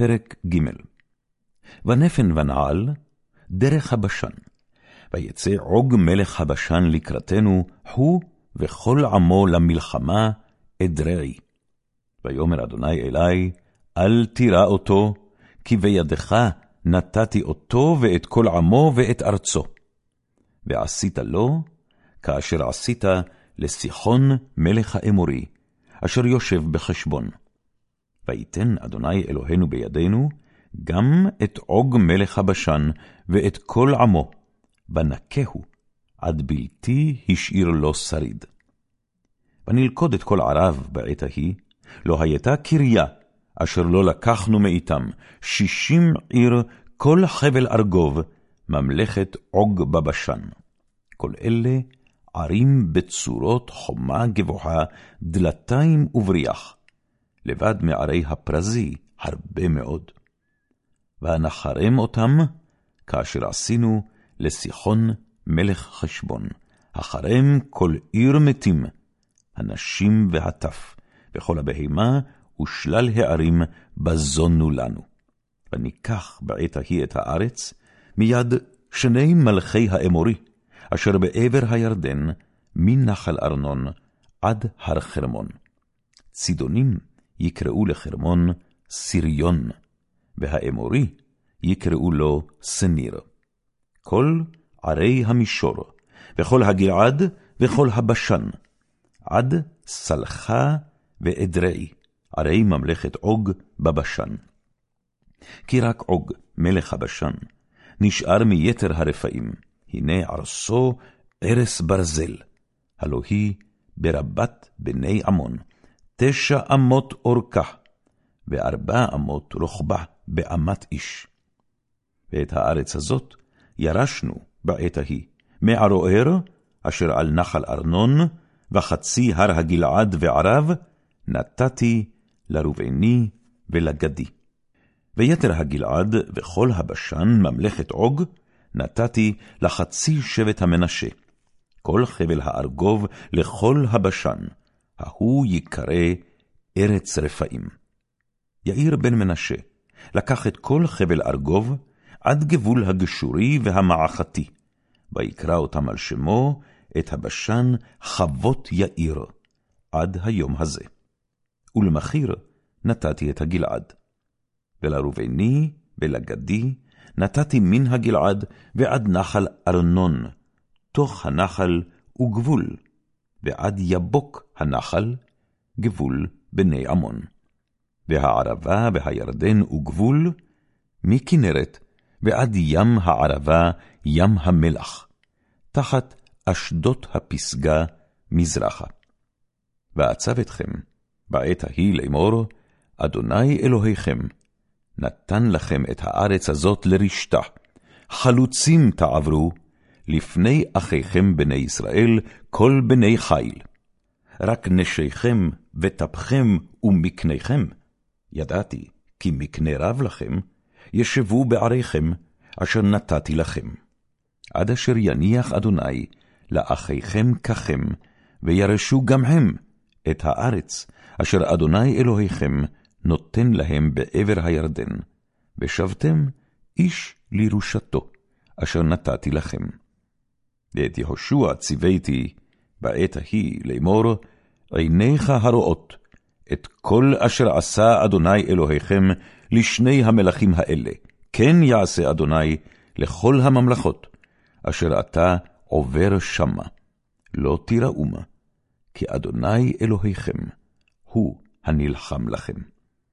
פרק ג' ונפן ונעל, דרך הבשן. ויצא עוג מלך הבשן לקראתנו, הוא וכל עמו למלחמה אדרעי. ויאמר אדוני אלי, אל תירא אותו, כי בידך נתתי אותו ואת כל עמו ואת ארצו. ועשית לו, כאשר עשית לסיחון מלך האמורי, אשר יושב בחשבון. ויתן אדוני אלוהינו בידינו, גם את עוג מלך הבשן, ואת כל עמו, ונקהו, עד בלתי השאיר לו שריד. ונלכוד את כל ערב בעת ההיא, לא הייתה קריה, אשר לא לקחנו מאיתם, שישים עיר, כל חבל ארגוב, ממלכת עוג בבשן. כל אלה ערים בצורות חומה גבוהה, דלתיים ובריח, לבד מערי הפרזי הרבה מאוד. ונחרם אותם, כאשר עשינו לסיחון מלך חשבון, החרם כל עיר מתים, הנשים והטף, וכל הבהמה ושלל הערים בזונו לנו. וניקח בעת ההיא את הארץ, מיד שני מלכי האמורי, אשר בעבר הירדן, מנחל ארנון עד הר חרמון. צידונים יקראו לחרמון סיריון, והאמורי יקראו לו שניר. כל ערי המישור, וכל הגלעד, וכל הבשן, עד סלחה ואדרעי, ערי ממלכת עוג בבשן. כי רק עוג, מלך הבשן, נשאר מיתר הרפאים, הנה ערסו ערש ברזל, הלא היא ברבת בני עמון, תשע אמות אורכה, וארבע אמות רוחבה באמת איש. ואת הארץ הזאת ירשנו בעת ההיא, מערוער, אשר על נחל ארנון, וחצי הר הגלעד וערב, נתתי לרובעני ולגדי. ויתר הגלעד וכל הבשן ממלכת עוג, נתתי לחצי שבט המנשה. כל חבל הארגוב לכל הבשן, ההוא ייקרא ארץ רפאים. יאיר בן מנשה לקח את כל חבל ארגוב עד גבול הגשורי והמעכתי, ויקרא אותם על שמו את הבשן חבות יאיר, עד היום הזה. ולמחיר נתתי את הגלעד. ולרובני ולגדי נתתי מן הגלעד ועד נחל ארנון, תוך הנחל וגבול, ועד יבוק הנחל, גבול בני עמון. והערבה והירדן וגבול, מכנרת ועד ים הערבה, ים המלח, תחת אשדות הפסגה מזרחה. ואצב אתכם בעת ההיא לאמור, אדוני אלוהיכם, נתן לכם את הארץ הזאת לרשתה, חלוצים תעברו, לפני אחיכם בני ישראל, כל בני חיל. רק נשיכם וטפכם ומקניכם, ידעתי כי מקנה רב לכם, ישבו בעריכם, אשר נתתי לכם. עד אשר יניח אדוני לאחיכם ככם, וירשו גם הם את הארץ, אשר אדוני אלוהיכם נותן להם בעבר הירדן, ושבתם איש לירושתו, אשר נתתי לכם. ואת יהושע ציוויתי בעת ההיא לאמור, עיניך הרואות את כל אשר עשה אדוני אלוהיכם לשני המלכים האלה, כן יעשה אדוני לכל הממלכות, אשר אתה עובר שמה. לא תיראומה, כי אדוני אלוהיכם הוא הנלחם לכם.